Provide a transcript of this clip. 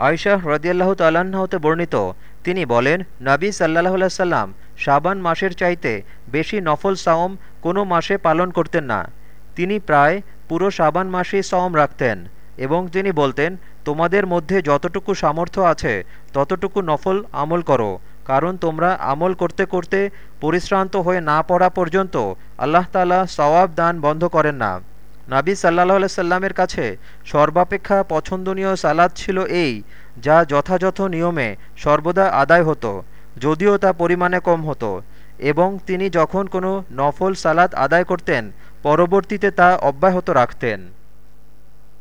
আয়শাহ রদিয়াল্লাহ তাল্লাহতে বর্ণিত, তিনি বলেন, নাবী সাল্লাহ সাল্লাম শাবান মাসের চাইতে বেশি নফল সাওম কোনো মাসে পালন করতেন না। তিনি প্রায় পুরো শাবান মাসেই সওম রাখতেন এবং তিনি বলতেন, তোমাদের মধ্যে যতটুকু সামর্থ্য আছে, ততটুকু নফল আমল করো, কারণ তোমরা আমল করতে করতে পরিশ্রান্ত হয়ে না পড়া পর্যন্ত আল্লাহ তালা সওয়াব দান বন্ধ করেন না। নাবী সাল্লাহ সাল্লামের কাছে সর্বাপেক্ষা পছন্দনীয় সালাদ ছিল এই, যা যথাযথ নিয়মে সর্বদা আদায় হতো, যদিও তা পরিমাণে কম হতো, এবং তিনি যখন কোনো নফল সালাদ আদায় করতেন, পরবর্তীতে তা অব্যাহত রাখতেন।